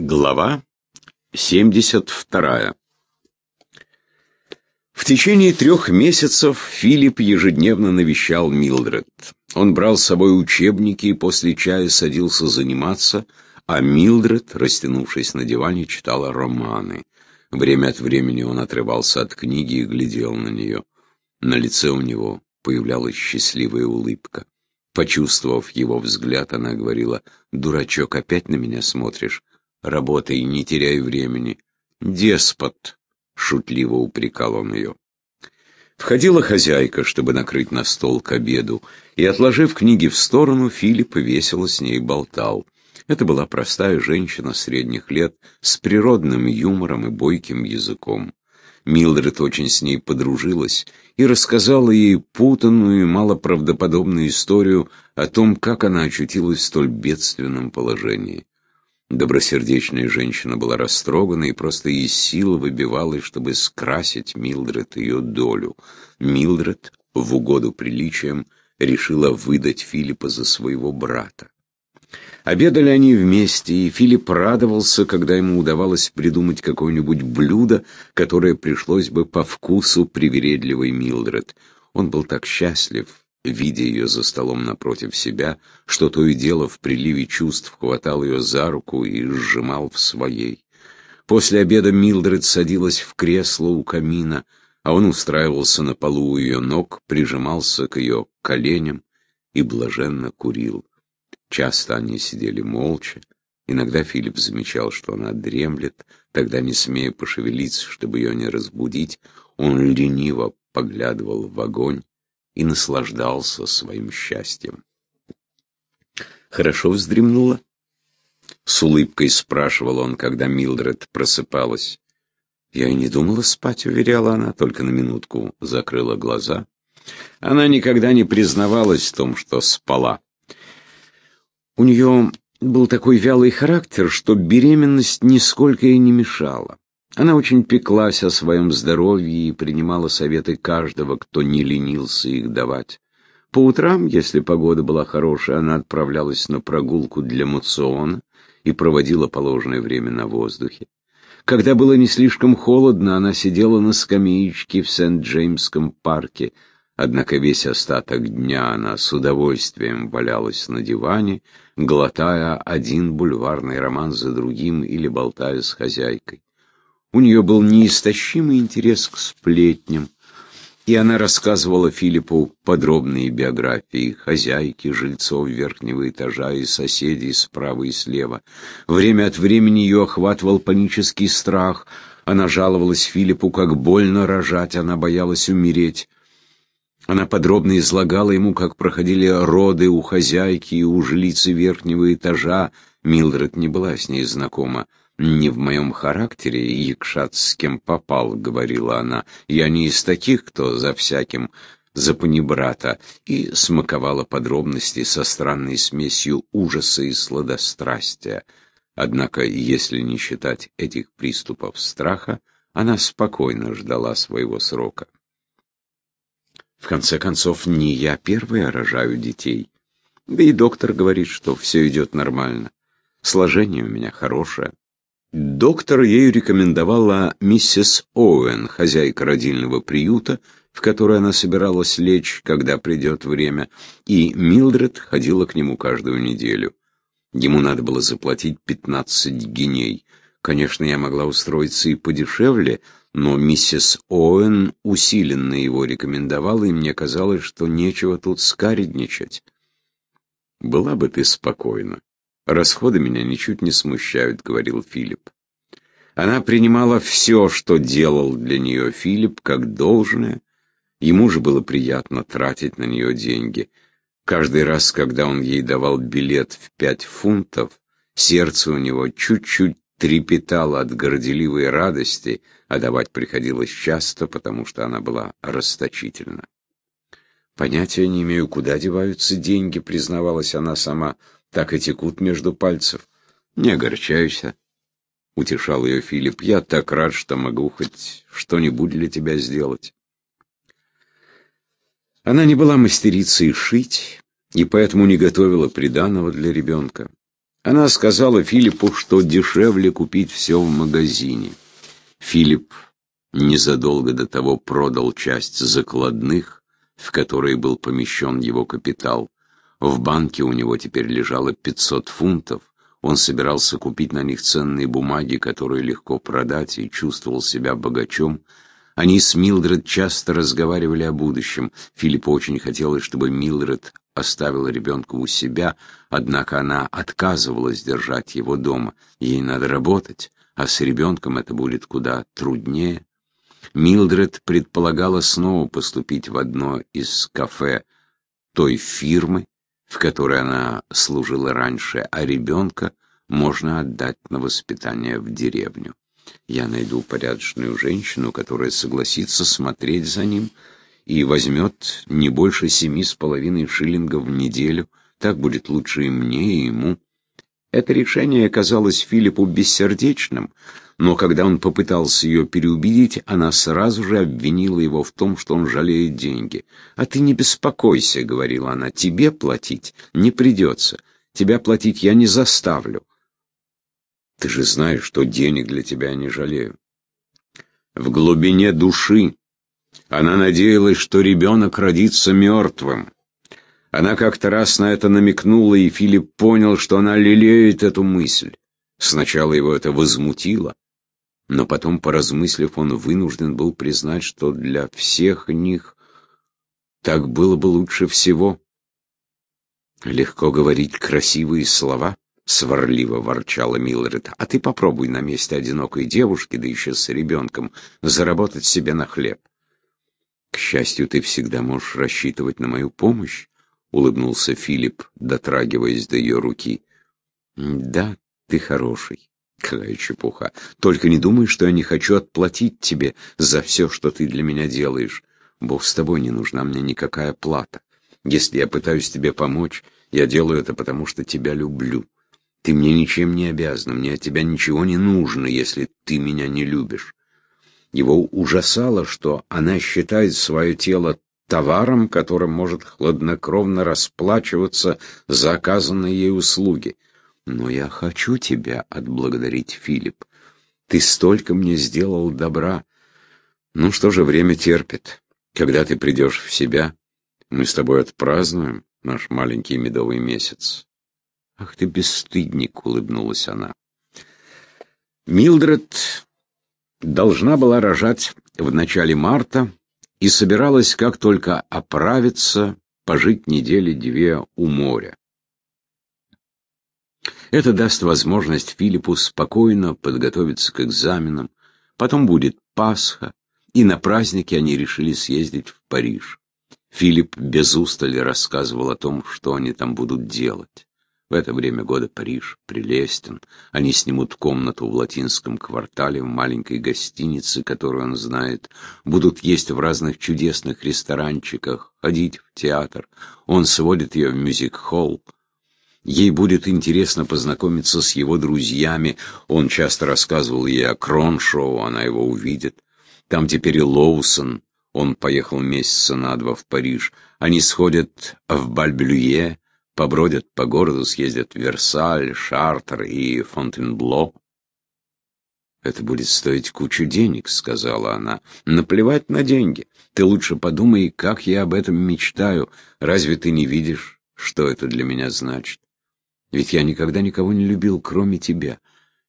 Глава 72 В течение трех месяцев Филипп ежедневно навещал Милдред. Он брал с собой учебники и после чая садился заниматься, а Милдред, растянувшись на диване, читала романы. Время от времени он отрывался от книги и глядел на нее. На лице у него появлялась счастливая улыбка. Почувствовав его взгляд, она говорила, «Дурачок, опять на меня смотришь? Работай, не теряй времени. Деспот, шутливо упрекал он ее. Входила хозяйка, чтобы накрыть на стол к обеду, и, отложив книги в сторону, Филипп весело с ней болтал. Это была простая женщина средних лет, с природным юмором и бойким языком. Милдред очень с ней подружилась и рассказала ей путанную и малоправдоподобную историю о том, как она очутилась в столь бедственном положении. Добросердечная женщина была растрогана и просто из силы выбивалась, чтобы скрасить Милдред ее долю. Милдред, в угоду приличиям, решила выдать Филиппа за своего брата. Обедали они вместе, и Филипп радовался, когда ему удавалось придумать какое-нибудь блюдо, которое пришлось бы по вкусу привередливой Милдред. Он был так счастлив, видя ее за столом напротив себя, что то и дело в приливе чувств хватал ее за руку и сжимал в своей. После обеда Милдред садилась в кресло у камина, а он устраивался на полу у ее ног, прижимался к ее коленям и блаженно курил. Часто они сидели молча. Иногда Филипп замечал, что она дремлет, тогда, не смея пошевелиться, чтобы ее не разбудить, он лениво поглядывал в огонь, и наслаждался своим счастьем. «Хорошо вздремнула?» С улыбкой спрашивал он, когда Милдред просыпалась. «Я и не думала спать», — уверяла она, только на минутку закрыла глаза. Она никогда не признавалась в том, что спала. У нее был такой вялый характер, что беременность нисколько ей не мешала. Она очень пеклась о своем здоровье и принимала советы каждого, кто не ленился их давать. По утрам, если погода была хорошая, она отправлялась на прогулку для муциона и проводила положенное время на воздухе. Когда было не слишком холодно, она сидела на скамеечке в Сент-Джеймском парке, однако весь остаток дня она с удовольствием валялась на диване, глотая один бульварный роман за другим или болтая с хозяйкой. У нее был неистощимый интерес к сплетням, и она рассказывала Филиппу подробные биографии хозяйки, жильцов верхнего этажа и соседей справа и слева. Время от времени ее охватывал панический страх. Она жаловалась Филиппу, как больно рожать, она боялась умереть. Она подробно излагала ему, как проходили роды у хозяйки и у жильцы верхнего этажа. Милдред не была с ней знакома. «Не в моем характере якшат с кем попал», — говорила она. «Я не из таких, кто за всяким за панибрата», и смаковала подробности со странной смесью ужаса и сладострастия. Однако, если не считать этих приступов страха, она спокойно ждала своего срока. В конце концов, не я первая рожаю детей. Да и доктор говорит, что все идет нормально. Сложение у меня хорошее. Доктор ею рекомендовала миссис Оуэн, хозяйка родильного приюта, в который она собиралась лечь, когда придет время, и Милдред ходила к нему каждую неделю. Ему надо было заплатить пятнадцать геней. Конечно, я могла устроиться и подешевле, но миссис Оуэн усиленно его рекомендовала, и мне казалось, что нечего тут скаредничать. «Была бы ты спокойна», «Расходы меня ничуть не смущают», — говорил Филипп. Она принимала все, что делал для нее Филипп, как должное. Ему же было приятно тратить на нее деньги. Каждый раз, когда он ей давал билет в пять фунтов, сердце у него чуть-чуть трепетало от горделивой радости, а давать приходилось часто, потому что она была расточительна. «Понятия не имею, куда деваются деньги», — признавалась она сама, — так и текут между пальцев. Не огорчайся, — утешал ее Филипп. Я так рад, что могу хоть что-нибудь для тебя сделать. Она не была мастерицей шить, и поэтому не готовила приданого для ребенка. Она сказала Филиппу, что дешевле купить все в магазине. Филипп незадолго до того продал часть закладных, в которые был помещен его капитал. В банке у него теперь лежало 500 фунтов. Он собирался купить на них ценные бумаги, которые легко продать, и чувствовал себя богачом. Они с Милдред часто разговаривали о будущем. Филиппу очень хотелось, чтобы Милдред оставила ребенка у себя, однако она отказывалась держать его дома. Ей надо работать, а с ребенком это будет куда труднее. Милдред предполагала снова поступить в одно из кафе той фирмы, в которой она служила раньше, а ребенка можно отдать на воспитание в деревню. Я найду порядочную женщину, которая согласится смотреть за ним и возьмет не больше семи с половиной шиллингов в неделю. Так будет лучше и мне, и ему. Это решение казалось Филиппу бессердечным, но когда он попытался ее переубедить, она сразу же обвинила его в том, что он жалеет деньги. «А ты не беспокойся», — говорила она, — «тебе платить не придется. Тебя платить я не заставлю». «Ты же знаешь, что денег для тебя не жалею». В глубине души она надеялась, что ребенок родится мертвым. Она как-то раз на это намекнула, и Филипп понял, что она лелеет эту мысль. Сначала его это возмутило, но потом, поразмыслив, он вынужден был признать, что для всех них так было бы лучше всего. «Легко говорить красивые слова», — сварливо ворчала Милред, «а ты попробуй на месте одинокой девушки, да еще с ребенком, заработать себе на хлеб». «К счастью, ты всегда можешь рассчитывать на мою помощь», — улыбнулся Филипп, дотрагиваясь до ее руки. «Да, ты хороший. Какая чепуха. Только не думай, что я не хочу отплатить тебе за все, что ты для меня делаешь. Бог с тобой, не нужна мне никакая плата. Если я пытаюсь тебе помочь, я делаю это потому, что тебя люблю. Ты мне ничем не обязана, мне от тебя ничего не нужно, если ты меня не любишь. Его ужасало, что она считает свое тело товаром, которым может хладнокровно расплачиваться за оказанные ей услуги. Но я хочу тебя отблагодарить, Филипп. Ты столько мне сделал добра. Ну что же, время терпит. Когда ты придешь в себя, мы с тобой отпразднуем наш маленький медовый месяц. Ах ты бесстыдник, улыбнулась она. Милдред должна была рожать в начале марта и собиралась, как только оправиться, пожить недели две у моря. Это даст возможность Филиппу спокойно подготовиться к экзаменам. Потом будет Пасха, и на праздники они решили съездить в Париж. Филипп без устали рассказывал о том, что они там будут делать. В это время года Париж прелестен. Они снимут комнату в латинском квартале, в маленькой гостинице, которую он знает. Будут есть в разных чудесных ресторанчиках, ходить в театр. Он сводит ее в мюзик-холл. Ей будет интересно познакомиться с его друзьями. Он часто рассказывал ей о Кроншоу, она его увидит. Там теперь и Лоусон. Он поехал месяца на два в Париж. Они сходят в Бальбелюе, побродят по городу, съездят в Версаль, Шартер и Фонтенбло. «Это будет стоить кучу денег», — сказала она. «Наплевать на деньги. Ты лучше подумай, как я об этом мечтаю. Разве ты не видишь, что это для меня значит?» Ведь я никогда никого не любил, кроме тебя,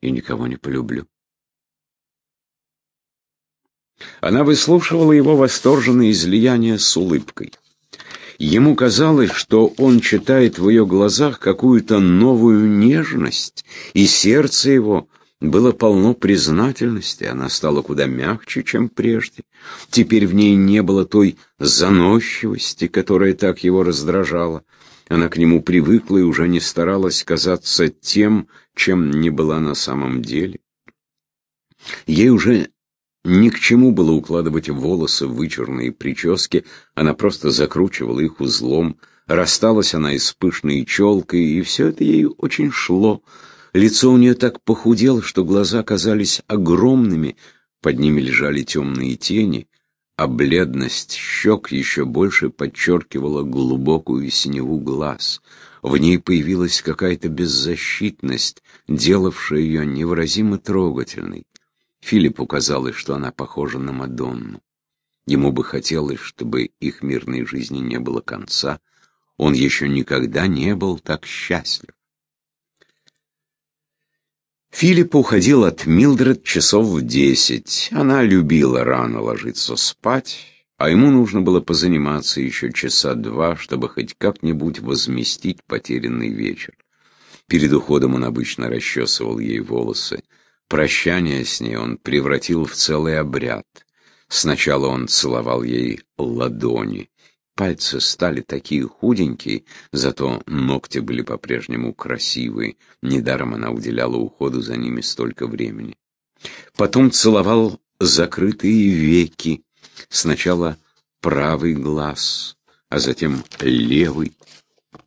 и никого не полюблю. Она выслушивала его восторженное излияние с улыбкой. Ему казалось, что он читает в ее глазах какую-то новую нежность, и сердце его было полно признательности, она стала куда мягче, чем прежде. Теперь в ней не было той заносчивости, которая так его раздражала. Она к нему привыкла и уже не старалась казаться тем, чем не была на самом деле. Ей уже ни к чему было укладывать волосы в вычурные прически, она просто закручивала их узлом, рассталась она и с пышной челкой, и все это ей очень шло. Лицо у нее так похудело, что глаза казались огромными, под ними лежали темные тени, а бледность щек еще больше подчеркивала глубокую синеву глаз. В ней появилась какая-то беззащитность, делавшая ее невыразимо трогательной. Филиппу казалось, что она похожа на Мадонну. Ему бы хотелось, чтобы их мирной жизни не было конца. Он еще никогда не был так счастлив. Филипп уходил от Милдред часов в десять. Она любила рано ложиться спать, а ему нужно было позаниматься еще часа два, чтобы хоть как-нибудь возместить потерянный вечер. Перед уходом он обычно расчесывал ей волосы. Прощание с ней он превратил в целый обряд. Сначала он целовал ей ладони. Пальцы стали такие худенькие, зато ногти были по-прежнему красивые. Недаром она уделяла уходу за ними столько времени. Потом целовал закрытые веки. Сначала правый глаз, а затем левый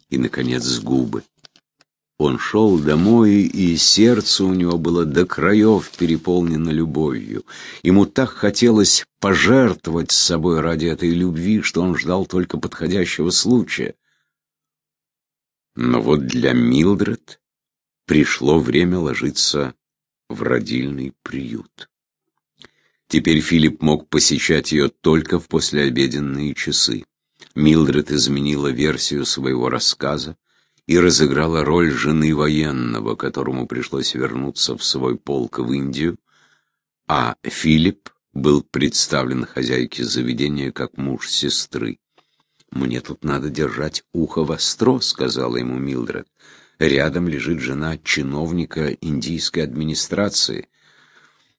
и, наконец, губы. Он шел домой, и сердце у него было до краев переполнено любовью. Ему так хотелось пожертвовать собой ради этой любви, что он ждал только подходящего случая. Но вот для Милдред пришло время ложиться в родильный приют. Теперь Филипп мог посещать ее только в послеобеденные часы. Милдред изменила версию своего рассказа, и разыграла роль жены военного, которому пришлось вернуться в свой полк в Индию, а Филипп был представлен хозяйке заведения как муж сестры. «Мне тут надо держать ухо востро», — сказала ему Милдред. «Рядом лежит жена чиновника индийской администрации».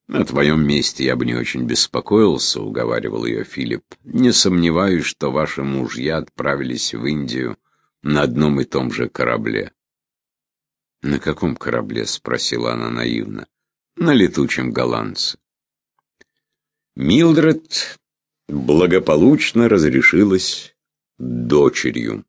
«На твоем месте я бы не очень беспокоился», — уговаривал ее Филипп. «Не сомневаюсь, что ваши мужья отправились в Индию на одном и том же корабле. «На каком корабле?» — спросила она наивно. «На летучем голландце». Милдред благополучно разрешилась дочерью.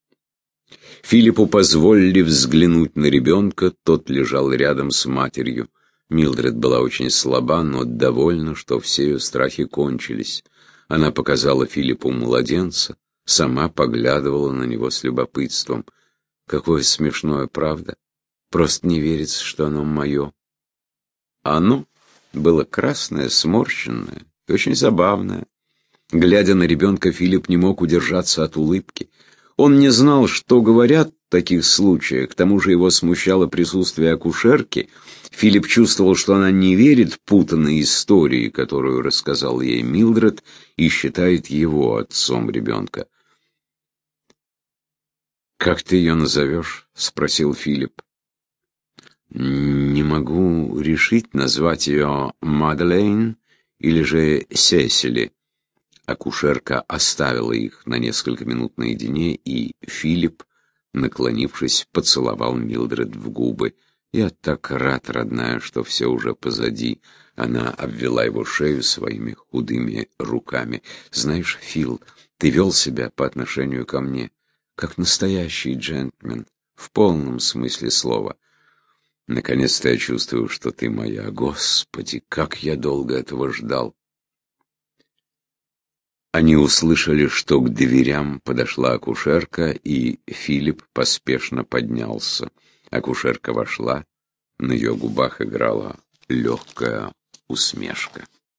Филиппу позволили взглянуть на ребенка, тот лежал рядом с матерью. Милдред была очень слаба, но довольна, что все ее страхи кончились. Она показала Филиппу младенца, сама поглядывала на него с любопытством. Какое смешное, правда? Просто не верится, что оно мое. Оно было красное, сморщенное очень забавное. Глядя на ребенка, Филипп не мог удержаться от улыбки. Он не знал, что говорят в таких случаях, к тому же его смущало присутствие акушерки. Филипп чувствовал, что она не верит путанной истории, которую рассказал ей Милдред, и считает его отцом ребенка. «Как ты ее назовешь?» — спросил Филипп. «Не могу решить, назвать ее Мадлейн или же Сесили». Акушерка оставила их на несколько минут наедине, и Филипп, наклонившись, поцеловал Милдред в губы. «Я так рад, родная, что все уже позади». Она обвела его шею своими худыми руками. «Знаешь, Фил, ты вел себя по отношению ко мне как настоящий джентльмен, в полном смысле слова. Наконец-то я чувствую, что ты моя. Господи, как я долго этого ждал. Они услышали, что к дверям подошла акушерка, и Филипп поспешно поднялся. Акушерка вошла, на ее губах играла легкая усмешка.